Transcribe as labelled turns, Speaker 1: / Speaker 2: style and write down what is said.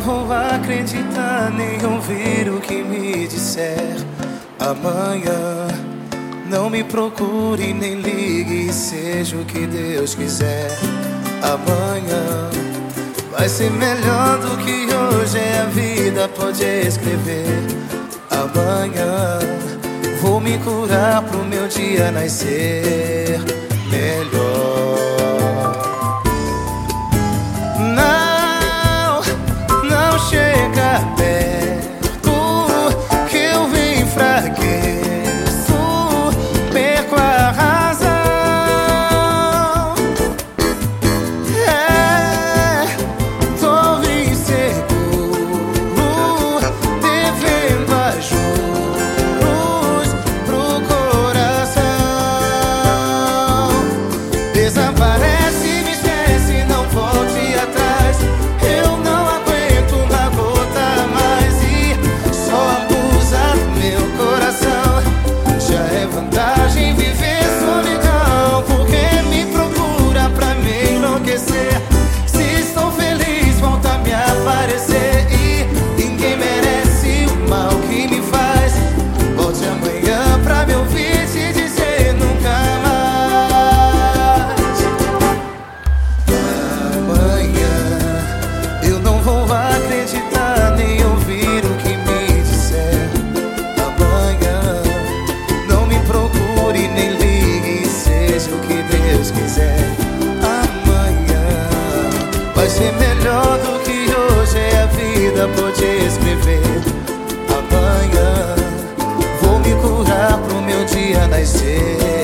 Speaker 1: vou acreditar nem ouvir o que me disser amanhã. Não me procure nem ligue, seja o que Deus quiser. Amanhã vai ser melhor do que hoje. A vida, pode escrever. Amanhã vou me curar pro meu dia nascer melhor. Vai pode escrever. Amanhã vou me curar pro meu dia nascer.